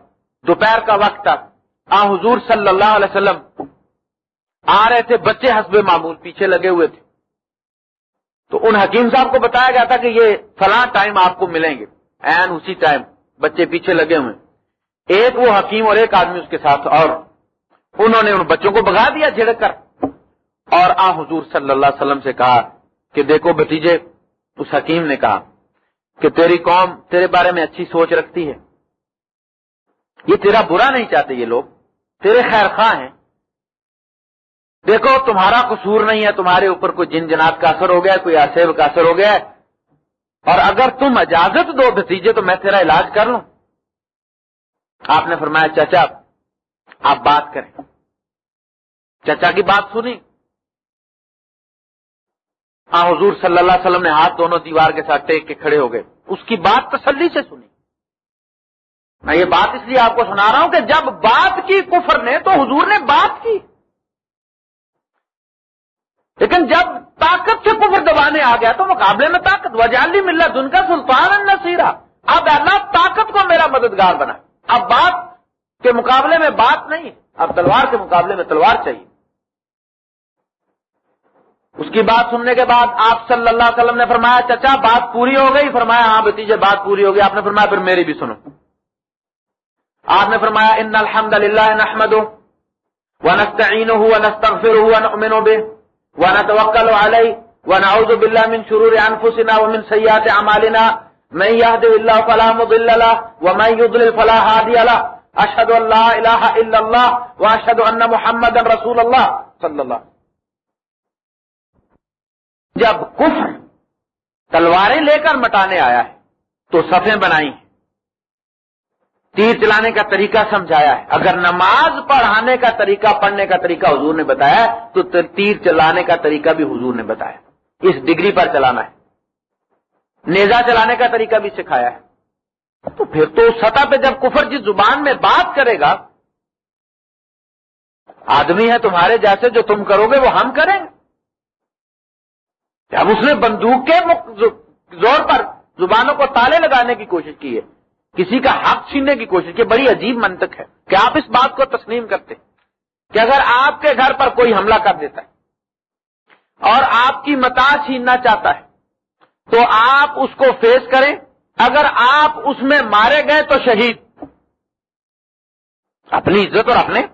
دوپہر کا وقت تھا۔ آ حضور صلی اللہ علیہ وسلم آ رہے تھے، بچے حسب معمول پیچھے لگے ہوئے تھے۔ تو ان حکیم صاحب کو بتایا گیا تھا کہ یہ فلاں ٹائم آپ کو ملیں گے۔ این اسی ٹائم بچے پیچھے لگے ہوئے۔ ایک وہ حکیم اور ایک آدمی اس کے ساتھ اور انہوں نے ان بچوں کو بگا دیا جھڑک کر۔ اور آ حضور صلی اللہ علیہ وسلم سے کہا کہ دیکھو بتیجے اس حکیم نے کہا کہ تیری قوم تیرے بارے میں اچھی سوچ رکھتی ہے۔ یہ تیرا برا نہیں چاہتے یہ لوگ، تیرے خیر خواہ ہیں۔ دیکھو تمہارا قصور نہیں ہے، تمہارے اوپر کوئی جن جنات کا اثر ہو گیا، کوئی آسیب کا اثر ہو گیا۔ اور اگر تم اجازت دو بھتیجے، تو میں تیرا علاج کر لوں۔ آپ نے فرمایا چچا آپ بات کریں۔ چچا کی بات سنی ہاں حضور صلی اللہ علیہ وسلم نے ہاتھ دونوں دیوار کے ساتھ ٹیک کے کھڑے ہو گئے۔ اس کی بات تسلی سے سنی میں یہ بات اس لیے آپ کو سنا رہا ہوں کہ جب بات کی کفر نے تو حضور نے بات کی۔ لیکن جب طاقت سے کفر دبانے آ گیا تو مقابلے میں طاقت وجالی مل رہا کا سلطان نصیرہ اب اللہ طاقت کو میرا مددگار بنا۔ اب بات کے مقابلے میں بات نہیں، اب تلوار کے مقابلے میں تلوار چاہیے۔ اس کی بات سننے کے بعد آپ صلی اللہ علیہ وسلم نے فرمایا، چچا بات پوری ہو گئی؟ فرمایا ہاں بتیجے، بات پوری ہو گئی۔ آپ نے فرمایا، پھر میری بھی سنو۔ آپ نے فرمایا، ان الحمد للہ نحمد ونستعینه ونستغفره ونؤمن به ون توکل علیہ ونعوذ باللہ من شرور انفسنا ومن سیئات اعمالنا من يهد الله فلا مضل له ومن يضلل فلا هادي له اشهد ان لا اله الا الله واشهد ان محمدا رسول الله صلی اللہ جب کفر تلواریں لے کر مٹانے آیا ہے، تو صفیں بنائی تیر چلانے کا طریقہ سمجھایا ہے۔ اگر نماز پڑھانے کا طریقہ، پڑھنے کا طریقہ حضور نے بتایا تو تیر چلانے کا طریقہ بھی حضور نے بتایا اس ڈگری پر چلانا ہے۔ نیزا چلانے کا طریقہ بھی سکھایا ہے۔ تو پھر تو اس سطح پہ جب کفر جس زبان میں بات کرے گا، آدمی ہے تمہارے جیسے جو تم کرو گے وہ ہم کریں۔ گے اب اس نے بندوق کے زور پر زبانوں کو تالے لگانے کی کوشش کی ہے۔ کسی کا حق چھیننے کی کوشش کی، بڑی عجیب منطق ہے کہ آپ اس بات کو تسلیم کرتے کہ اگر آپ کے گھر پر کوئی حملہ کر دیتا ہے اور آپ کی متا چھیننا چاہتا ہے، تو آپ اس کو فیس کریں۔ اگر آپ اس میں مارے گئے تو شہید۔ اپنی عزت اور اپنے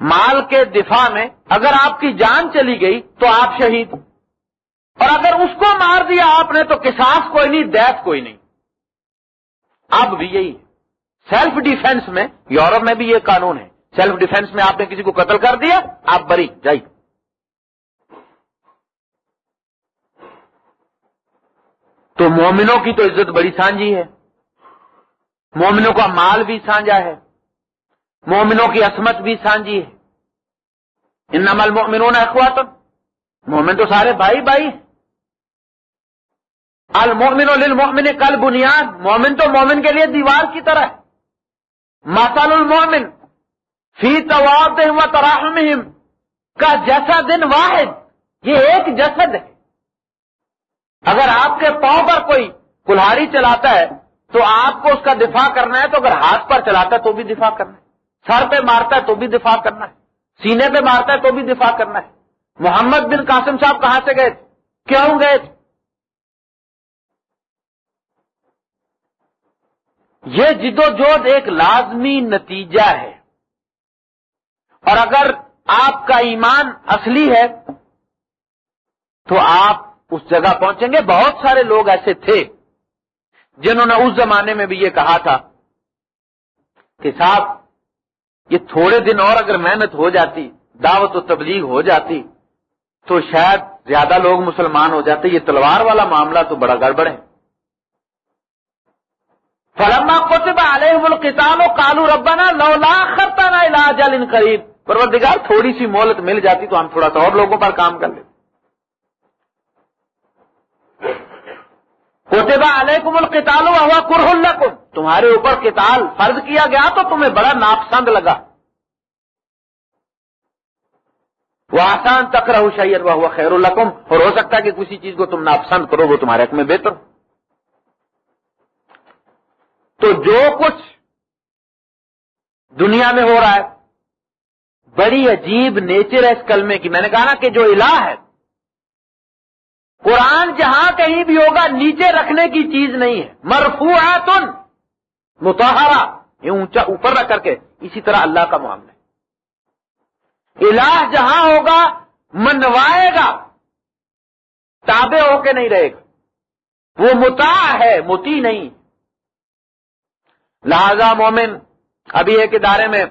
مال کے دفاع میں اگر آپ کی جان چلی گئی تو آپ شہید۔ اور اگر اس کو مار دیا آپ نے تو کساس کوئی نہیں دیت کوئی نہیں۔ اب بھی یہی سیلف ڈیفenس میں، یورپ میں بھی یہ قانون ہے۔ سیلف ڈیفenس میں آپ نے کسی کو قتل کر دیا، آپ بری جائیے تو مومنوں کی تو عزت بڑی سانجی ہے۔ مومنوں کا مال بھی سانجا ہے۔ مومنوں کی عصمت بھی سانجی ہے۔ ان نمل مومنوں نے اخوات۔ مومن تو سارے بھائی بھائی المومن للمؤمن کل بنیاد۔ مومن تو مومن کے لیے دیوار کی طرح ہے۔ مسال المومن فی طواب و تراہم کا جیسا دن واحد، یہ ایک جسد ہے۔ اگر آپ کے پاؤں پر کوئی کلہاری چلاتا ہے تو آپ کو اس کا دفاع کرنا ہے تو اگر ہاتھ پر چلاتا ہے تو بھی دفاع کرنا ہے۔ سر پہ مارتا ہے تو بھی دفاع کرنا ہے۔ سینے پہ مارتا ہے تو بھی دفاع کرنا ہے۔ محمد بن قاسم صاحب کہاں سے گئے؟ کیوں گئے؟ تھے یہ جد و جہد ایک لازمی نتیجہ ہے۔ اور اگر آپ کا ایمان اصلی ہے تو آپ اس جگہ پہنچیں گے۔ بہت سارے لوگ ایسے تھے جنہوں نے اس زمانے میں بھی یہ کہا تھا کہ صاحب، یہ تھوڑے دن اور اگر محنت ہو جاتی، دعوت و تبلیغ ہو جاتی، تو شاید زیادہ لوگ مسلمان ہو جاتے۔ یہ تلوار والا معاملہ تو بڑا گڑبڑ ہے۔ فلما کوتبہ علیہ القتال و کالو ربنا لو لاخرتا نہ علاج ان قریب پروردگار تھوڑی سی مہلت مل جاتی تو ہم تھوڑا سا اور لوگوں پر کام کر لیتے۔ کوتبہ علیکم القتال ہوا کرہ تمہارے اوپر قتال فرض کیا گیا تو تمہیں بڑا ناپسند لگا۔ وہ آسان تک رہو شیر وہ خیر القم اور ہو سکتا ہے کہ کسی چیز کو تم ناپسند کرو، وہ تمہارے حق میں بہتر۔ تو جو کچھ دنیا میں ہو رہا ہے، بڑی عجیب نیچر ہے اس کلمے کی۔ میں نے کہا نا کہ جو الہ ہے قرآن جہاں کہیں بھی ہوگا، نیچے رکھنے کی چیز نہیں ہے۔ مرفو ہے تن متحرہ یہ اونچا، اوپر رکھ کر کے۔ اسی طرح اللہ کا معاملہ۔ ہے الہ جہاں ہوگا، منوائے گا۔ تابع ہو کے نہیں رہے گا۔ وہ متا ہے متی نہیں۔ لہذا مومن، ابھی ایک ادارے میں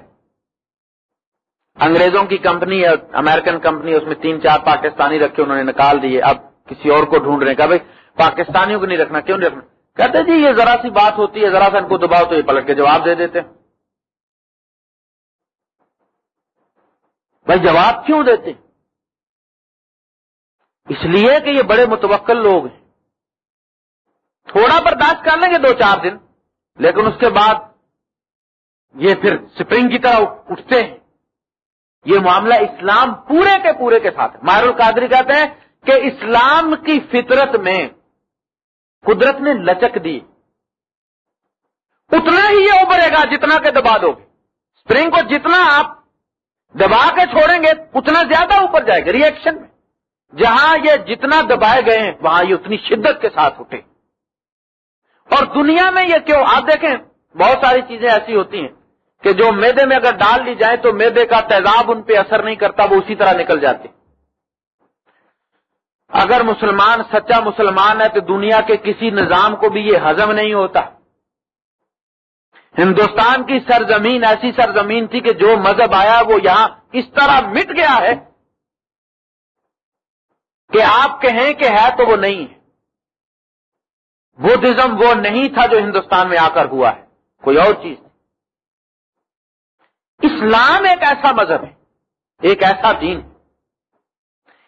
انگریزوں کی کمپنی ہے، امریکن کمپنی اس میں تین چار پاکستانی رکھے، انہوں نے نکال دیے۔ اب کسی اور کو ڈھونڈ رہے ہیں کہ بھائی پاکستانیوں کو نہیں رکھنا، کیوں نہیں رکھنا؟ کہتے جی یہ ذرا سی بات ہوتی ہے، ذرا سا ان کو دباؤ تو یہ پلٹ کے جواب دے دیتے بھائی جواب کیوں دیتے؟ اس لیے کہ یہ بڑے متوقل لوگ ہیں۔ تھوڑا برداشت کر لیں گے دو چار دن، لیکن اس کے بعد یہ پھر سپرنگ کی طرح اٹھتے ہیں۔ یہ معاملہ اسلام پورے کے پورے کے ساتھ ماہر القادری کہتے ہیں کہ اسلام کی فطرت میں قدرت نے لچک دی۔ اتنا ہی یہ ابھرے گا جتنا کہ دبا دو گے۔ اسپرنگ کو جتنا آپ دبا کے چھوڑیں گے، اتنا زیادہ اوپر جائے گا ریئیکشن میں۔ جہاں یہ جتنا دبائے گئے ہیں، وہاں یہ اتنی شدت کے ساتھ اٹھے۔ اور دنیا میں یہ کیوں؟ آپ دیکھیں، بہت ساری چیزیں ایسی ہوتی ہیں کہ جو میدے میں اگر ڈال لی جائے تو میدے کا تیزاب ان پہ اثر نہیں کرتا، وہ اسی طرح نکل جاتے۔ ہیں اگر مسلمان سچا مسلمان ہے تو دنیا کے کسی نظام کو بھی یہ ہزم نہیں ہوتا۔ ہندوستان کی سرزمین ایسی سرزمین تھی کہ جو مذہب آیا وہ یہاں اس طرح مٹ گیا ہے کہ آپ کہیں کہ ہے تو وہ نہیں ہے۔ بدھزم وہ نہیں تھا جو ہندوستان میں آ کر ہوا ہے۔ کوئی اور چیز اسلام ایک ایسا مذہب ہے، ایک ایسا دین۔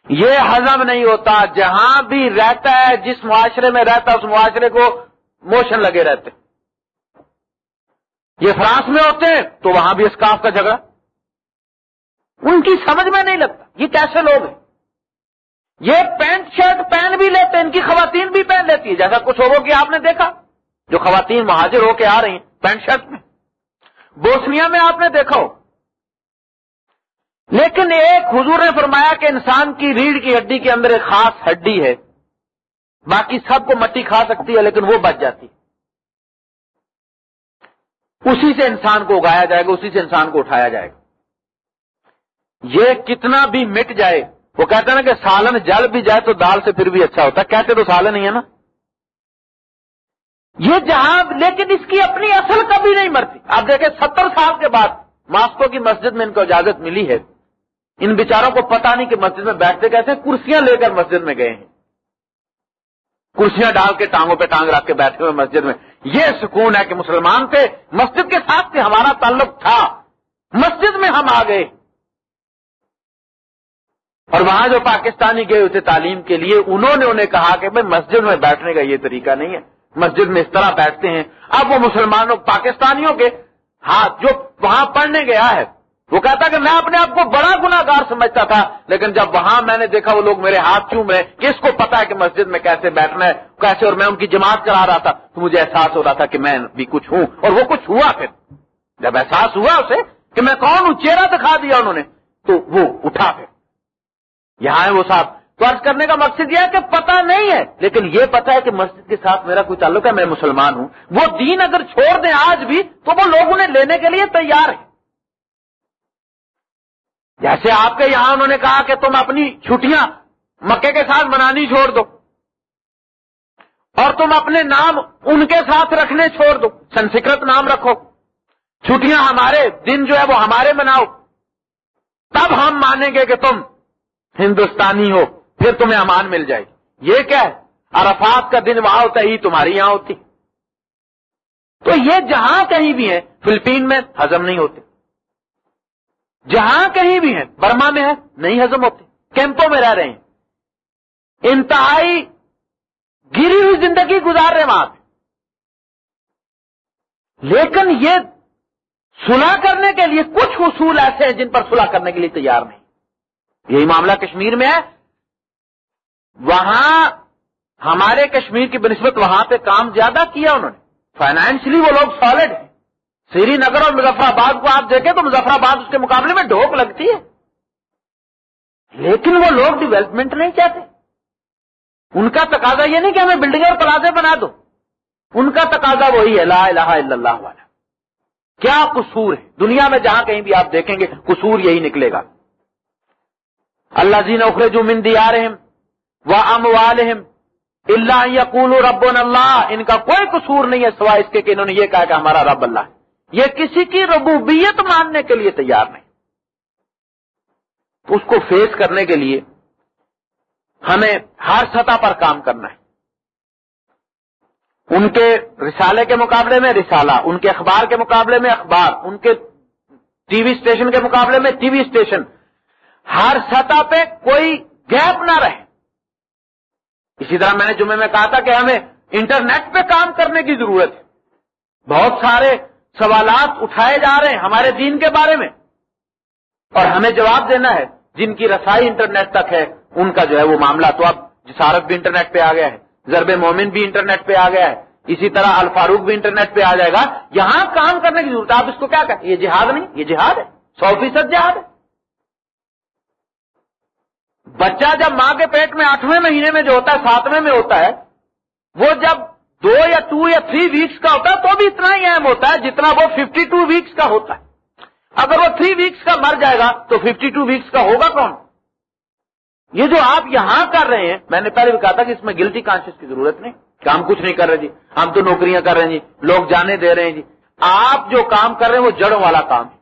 یہ ہزم نہیں ہوتا، جہاں بھی رہتا ہے، جس معاشرے میں رہتا ہے، اس معاشرے کو موشن لگے رہتے۔ یہ فرانس میں ہوتے ہیں، تو وہاں بھی اسکاف کا جھگڑا۔ ان کی سمجھ میں نہیں لگتا۔ یہ کیسے لوگ ہیں؟ یہ پینٹ شرٹ پہن بھی لیتے ہیں ان کی خواتین بھی پہن لیتی ہے جیسا کچھ ہوگا کہ آپ نے دیکھا، جو خواتین مہاجر ہو کے آ رہی ہیں پینٹ شرٹ میں۔ بوسنیا میں آپ نے دیکھا ہو لیکن ایک حضور نے فرمایا کہ انسان کی ریڑھ کی ہڈی کے اندر ایک خاص ہڈی ہے۔ باقی سب کو مٹی کھا سکتی ہے، لیکن وہ بچ جاتی۔ اسی سے انسان کو اگایا جائے گا، اسی سے انسان کو اٹھایا جائے گا۔ یہ کتنا بھی مٹ جائے، وہ کہتے ہیں نا کہ سالن جل بھی جائے تو دال سے پھر بھی اچھا ہوتا کہتے تو سالن ہی ہے نا۔ یہ جہاں لیکن اس کی اپنی اصل کبھی نہیں مرتی۔ آپ دیکھیں، ستر سال کے بعد ماسکو کی مسجد میں ان کو اجازت ملی ہے۔ ان بیچاروں کو پتا نہیں کہ مسجد میں بیٹھتے کیسے، کرسیاں لے کر مسجد میں گئے ہیں۔ کرسیاں ڈال کے ٹانگوں پہ ٹانگ رکھ کے بیٹھے ہوئے مسجد میں۔ یہ سکون ہے کہ مسلمان تھے، مسجد کے ساتھ ہمارا تعلق تھا۔ مسجد میں ہم آ گئے۔ اور وہاں جو پاکستانی گئے ہوتے تعلیم کے لیے، انہوں نے انہیں کہا کہ بھائی مسجد میں بیٹھنے کا یہ طریقہ نہیں ہے۔ مسجد میں اس طرح بیٹھتے ہیں۔ اب وہ مسلمانوں، پاکستانیوں کے ہاتھ جو وہاں پڑھنے گیا ہے وہ کہتا کہ میں اپنے آپ کو بڑا گناگار سمجھتا تھا، لیکن جب وہاں میں نے دیکھا وہ لوگ میرے ہاتھ چوم رہے کس کو پتا ہے کہ مسجد میں کیسے بیٹھنا ہے، کیسے اور میں ان کی جماعت کرا رہا تھا، تو مجھے احساس ہو رہا تھا کہ میں بھی کچھ ہوں، اور وہ کچھ ہوا پھر۔ جب احساس ہوا اسے کہ میں کون ہوں، چہرہ دکھا دیا انہوں نے، تو وہ اٹھا پھر۔ یہاں ہے وہ صاحب۔ تو عرض کرنے کا مقصد یہ ہے کہ پتہ نہیں ہے، لیکن یہ پتا ہے کہ مسجد کے ساتھ میرا کوئی تعلق ہے، میں مسلمان ہوں۔ وہ دین اگر چھوڑ دیں آج بھی، تو وہ لوگ انہیں لینے کے لیے تیار ہیں۔ جیسے آپ کے یہاں انہوں نے کہا کہ تم اپنی چھٹیاں مکے کے ساتھ منانی چھوڑ دو اور تم اپنے نام ان کے ساتھ رکھنے چھوڑ دو، سنسکرت نام رکھو۔ چھٹیاں ہمارے دن جو ہے وہ ہمارے مناؤ۔ تب ہم مانیں گے کہ تم ہندوستانی ہو، پھر تمہیں امان مل جائے۔ گی یہ کیا ہے؟ عرفات کا دن وہاں ہوتا ہی تمہاری یہاں ہوتی۔ تو یہ جہاں کہیں بھی ہیں، فلپین میں ہزم نہیں ہوتے۔ جہاں کہیں بھی ہیں، برما میں ہے نہیں ہزم ہوتے کیمپوں میں رہ رہے ہیں۔ انتہائی گری ہوئی زندگی گزار رہے وہاں پہ۔ لیکن یہ سلا کرنے کے لیے کچھ اصول ایسے ہیں جن پر سلا کرنے کے لیے تیار نہیں۔ یہی معاملہ کشمیر میں ہے۔ وہاں ہمارے کشمیر کی بنسبت وہاں پہ کام زیادہ کیا انہوں نے۔ فائنینشلی وہ لوگ سالڈ ہیں۔ سری نگر اور مظفر آباد کو آپ دیکھیں تو مظفر آباد اس کے مقابلے میں ڈھوک لگتی ہے۔ لیکن وہ لوگ ڈیولپمنٹ نہیں چاہتے۔ ان کا تقاضا یہ نہیں کہ ہمیں بلڈنگ اور پلازے بنا دو۔ ان کا تقاضا وہی ہے، لا الہ الا اللہ والا۔ کیا قصور ہے؟ دنیا میں جہاں کہیں بھی آپ دیکھیں گے، قصور یہی نکلے گا۔ اللہ زین اخرے جو مندی آ رہے ام والم اللہ یقول رب اللہ۔ ان کا کوئی قصور نہیں ہے سوائے اس کے کہ انہوں نے یہ کہا کہ ہمارا رب اللہ ہے۔ یہ کسی کی ربوبیت ماننے کے لیے تیار نہیں۔ اس کو فیس کرنے کے لیے ہمیں ہر سطح پر کام کرنا ہے۔ ان کے رسالے کے مقابلے میں رسالہ، ان کے اخبار کے مقابلے میں اخبار، ان کے ٹی وی اسٹیشن کے مقابلے میں ٹی وی اسٹیشن۔ ہر سطح پہ کوئی گیپ نہ رہے۔ اسی طرح میں نے جمعے میں کہا تھا کہ ہمیں انٹرنیٹ پہ کام کرنے کی ضرورت ہے۔ بہت سارے سوالات اٹھائے جا رہے ہیں ہمارے دین کے بارے میں۔ اور ہمیں جواب دینا ہے، جن کی رسائی انٹرنیٹ تک ہے، ان کا جو ہے وہ معاملہ تو اب جسارت بھی انٹرنیٹ پہ آ گیا ہے، ضرب مومن بھی انٹرنیٹ پہ آ گیا ہے۔ اسی طرح الفاروق بھی انٹرنیٹ پہ آ جائے گا۔ یہاں کام کرنے کی ضرورت ہے۔ آپ اس کو کیا کہتے یہ جہاد نہیں، یہ جہاد ہے۔ سو فیصد جہاد ہے۔ بچہ جب ماں کے پیٹ میں آٹھویں مہینے میں جو ہوتا ہے، ساتویں میں ہوتا ہے، وہ جب دو یا ٹو یا تھری ویکس کا ہوتا ہے تو بھی اتنا ہی اہم ہوتا ہے جتنا وہ ففٹی ٹو ویکس کا ہوتا ہے۔ اگر وہ تھری ویکس کا مر جائے گا تو ففٹی ٹو ویکس کا ہوگا کون؟ یہ جو آپ یہاں کر رہے ہیں، میں نے پہلے بھی کہا تھا کہ اس میں گلٹی کانشیس کی ضرورت نہیں کہ ہم کچھ نہیں کر رہے جی۔ ہم تو نوکریاں کر رہے ہیں جی لوگ جانے دے رہے ہیں جی۔ آپ جو کام کر رہے ہیں وہ جڑوں والا کام ہے۔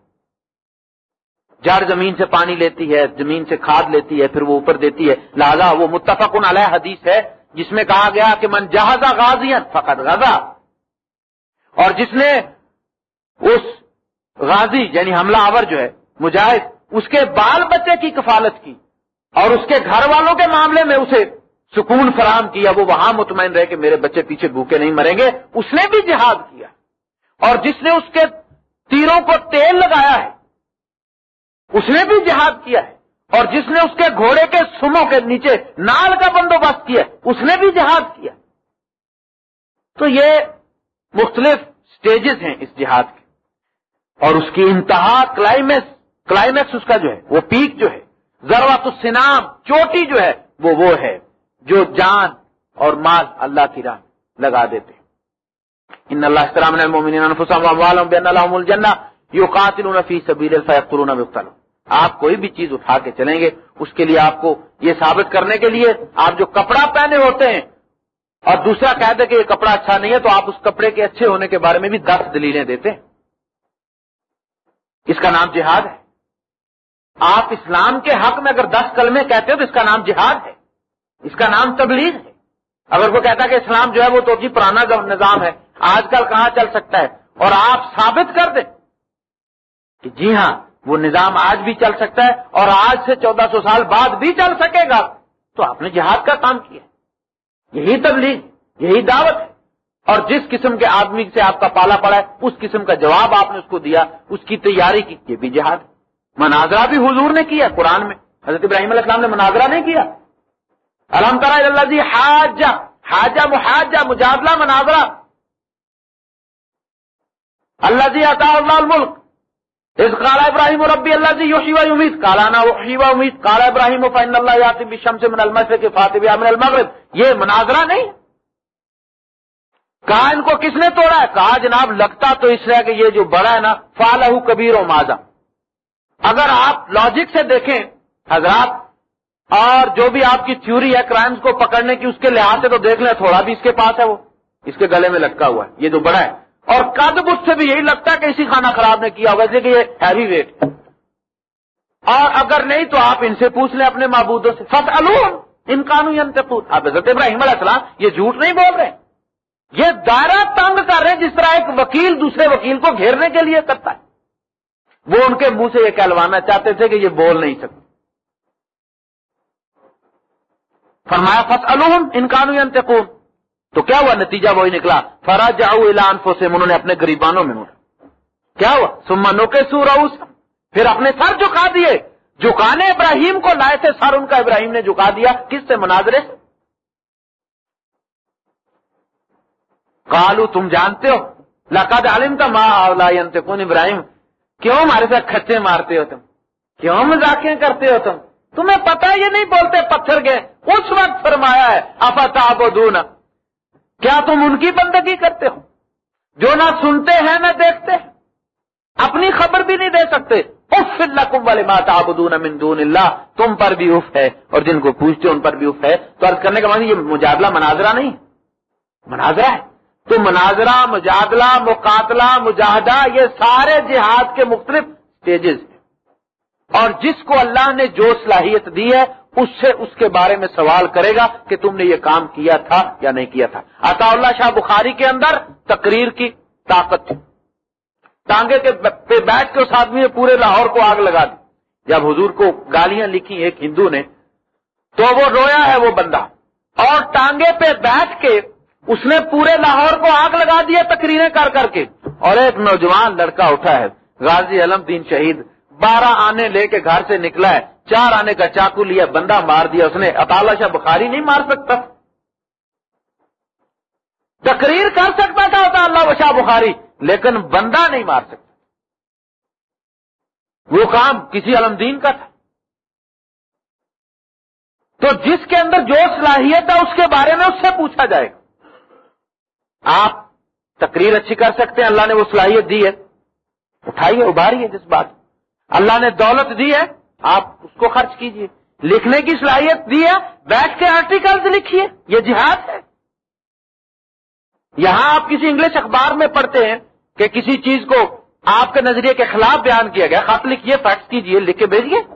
جڑ زمین سے پانی لیتی ہے، زمین سے کھاد لیتی ہے، پھر وہ اوپر دیتی ہے۔ لہذا وہ متفق علیہ حدیث ہے۔ جس میں کہا گیا کہ من جہازہ غازی فقط غزہ اور جس نے اس غازی یعنی حملہ آور جو ہے، مجاہد، اس کے بال بچے کی کفالت کی اور اس کے گھر والوں کے معاملے میں اسے سکون فراہم کیا، وہ وہاں مطمئن رہے کہ میرے بچے پیچھے بھوکے نہیں مریں گے۔ اس نے بھی جہاد کیا۔ اور جس نے اس کے تیروں کو تیل لگایا ہے، اس نے بھی جہاد کیا ہے۔ اور جس نے اس کے گھوڑے کے سموں کے نیچے نال کا بندوبست کیا، اس نے بھی جہاد کیا۔ تو یہ مختلف سٹیجز ہیں اس جہاد کے۔ اور اس کی انتہا کلائمیکس کلائمیکس اس کا جو ہے، وہ پیک جو ہے ضرورت السنام چوٹی جو ہے، وہ وہ ہے جو جان اور مال اللہ کی راہ لگا دیتے ان اللہ السلام الجنہ یو قاتل فی سبیل الفیقرون مختلف آپ کوئی بھی چیز اٹھا کے چلیں گے، اس کے لیے آپ کو یہ ثابت کرنے کے لیے آپ جو کپڑا پہنے ہوتے ہیں، اور دوسرا کہہ دے کہ یہ کپڑا اچھا نہیں ہے، تو آپ اس کپڑے کے اچھے ہونے کے بارے میں بھی دس دلیلیں دیتے ہیں۔ اس کا نام جہاد ہے۔ آپ اسلام کے حق میں اگر دس کلمے کہتے ہو تو اس کا نام جہاد ہے۔ اس کا نام تبلیغ ہے۔ اگر وہ کہتا ہے کہ اسلام جو ہے وہ تو جی پرانا نظام ہے، آج کل کہاں چل سکتا ہے؟ اور آپ ثابت کر دیں کہ جی ہاں وہ نظام آج بھی چل سکتا ہے اور آج سے چودہ سو سال بعد بھی چل سکے گا۔ تو آپ نے جہاد کا کام کیا۔ یہی تبلیغ، یہی دعوت ہے۔ اور جس قسم کے آدمی سے آپ کا پالا پڑا ہے، اس قسم کا جواب آپ نے اس کو دیا، اس کی تیاری کی۔ یہ بھی جہاد۔ مناظرہ بھی حضور نے کیا قرآن میں۔ حضرت ابراہیم علیہ السلام نے مناظرہ نہیں کیا۔ الحمد اللہ جی حاجہ حاجہ محاجہ، مجادلہ، مناظرہ۔ اللہ جی عطا اللہ الملک۔ اس کالا ابراہیم ربی اللہ جی یوشیوا امید کالانا وشیوا امید کالا ابراہیم فین اللہ یاتی شم سے من المشرق فاتح من المغرب۔ یہ مناظرہ نہیں۔ کہا ان کو کس نے توڑا ہے؟ کہا جناب لگتا تو اس طرح کہ یہ جو بڑا ہے نا فالح کبیر و ماضا اگر آپ لاجک سے دیکھیں، حضرات، اور جو بھی آپ کی تھیوری ہے کرائمز کو پکڑنے کی، اس کے لحاظ سے تو دیکھ لیں، تھوڑا بھی اس کے پاس ہے وہ۔ اس کے گلے میں لٹکا ہوا ہے۔ یہ جو بڑا ہے۔ اور قد اس سے بھی یہی لگتا ہے کہ اسی کھانا خراب نے کیا ویسے کہ یہ ہیوی ویٹ اور اگر نہیں تو آپ ان سے پوچھ لیں اپنے معبودوں سے۔ فت علوم ان قانون آپ حضرت ابراہیم علیہ السلام یہ جھوٹ نہیں بول رہے۔ یہ دائرہ تنگ کر رہے ہیں جس طرح ایک وکیل دوسرے وکیل کو گھیرنے کے لیے کرتا ہے۔ وہ ان کے منہ سے یہ کہلوانا چاہتے تھے کہ یہ بول نہیں سکتے۔ فرمایا فت علوم ان قانون تو کیا ہوا نتیجہ وہی نکلا؟ فرا جاؤ اعلان سے انہوں نے اپنے گریبانوں میں کیا ہوا؟ سما نو کے سور پھر اپنے سر جھکا دیے۔ جھکانے ابراہیم کو لائے تھے سر، ان کا ابراہیم نے جھکا دیا۔ کس سے؟ مناظرے سے۔ کالو تم جانتے ہو۔ لقد عالم کا ماں کون ابراہیم کیوں ہمارے ساتھ کچے مارتے ہو تم؟ کیوں مزاقیں کرتے ہو تم؟ تمہیں پتا یہ نہیں بولتے پتھر کے اس وقت فرمایا ہے افتا کیا تم ان کی بندگی کرتے ہو؟ جو نہ سنتے ہیں نہ دیکھتے ہیں۔ اپنی خبر بھی نہیں دے سکتے۔ اف لکم والے ماتا من دون اللہ، تم پر بھی اف ہے اور جن کو پوچھتے ان پر بھی اف ہے۔ تو عرض کرنے کا معنی یہ مجادلہ مناظرہ نہیں مناظرہ ہے۔ تو مناظرہ، مجادلہ، مقاتلہ، مجاہدہ، یہ سارے جہاد کے مختلف اسٹیجز ہیں۔ اور جس کو اللہ نے جو صلاحیت دی ہے اس سے اس کے بارے میں سوال کرے گا کہ تم نے یہ کام کیا تھا یا نہیں کیا تھا۔ عطا اللہ شاہ بخاری کے اندر تقریر کی طاقت تھی۔ ٹانگے کے پہ بیٹھ کے اس آدمی نے پورے لاہور کو آگ لگا دی۔ جب حضور کو گالیاں لکھی ایک ہندو نے، تو وہ رویا ہے وہ بندہ۔ اور ٹانگے پہ بیٹھ کے اس نے پورے لاہور کو آگ لگا دیا تقریریں کر کر کے۔ اور ایک نوجوان لڑکا اٹھا ہے، غازی علم دین شہید، بارہ آنے لے کے گھر سے نکلا ہے۔ چار آنے کا چاقو لیا، بندہ مار دیا، اس نے اطالہ شاہ بخاری نہیں مار سکتا۔ تقریر کر سکتا تھا اللہ شاہ بخاری، لیکن بندہ نہیں مار سکتا۔ وہ کام کسی علمدین کا تھا۔ تو جس کے اندر جو صلاحیت ہے، اس کے بارے میں اس سے پوچھا جائے گا۔ آپ تقریر اچھی کر سکتے ہیں، اللہ نے وہ صلاحیت دی ہے۔ اٹھائیے، ابھاریے جس بات۔ اللہ نے دولت دی ہے آپ اس کو خرچ کیجیے۔ لکھنے کی صلاحیت دی ہے، بیٹھ کے آرٹیکلز لکھیے۔ یہ جہاد ہے۔ یہاں آپ کسی انگلش اخبار میں پڑھتے ہیں کہ کسی چیز کو آپ کے نظریے کے خلاف بیان کیا گیا، خط لکھیے، فیکس کیجیے لکھ کے بھیجیے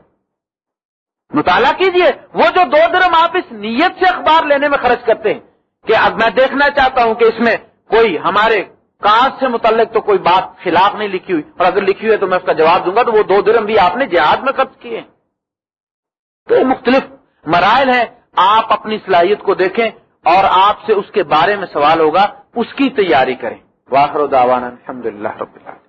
مطالعہ کیجیے وہ جو دو درم آپ اس نیت سے اخبار لینے میں خرچ کرتے ہیں کہ اب میں دیکھنا چاہتا ہوں کہ اس میں کوئی ہمارے کاج سے متعلق تو کوئی بات خلاف نہیں لکھی ہوئی۔ اور اگر لکھی ہوئی تو میں اس کا جواب دوں گا تو وہ دو درم بھی آپ نے جہاد میں خرچ کیے ہیں۔ تو یہ مختلف مرائل ہیں۔ آپ اپنی صلاحیت کو دیکھیں اور آپ سے اس کے بارے میں سوال ہوگا۔ اس کی تیاری کریں۔ واخر داوان الحمد للہ رب اللہ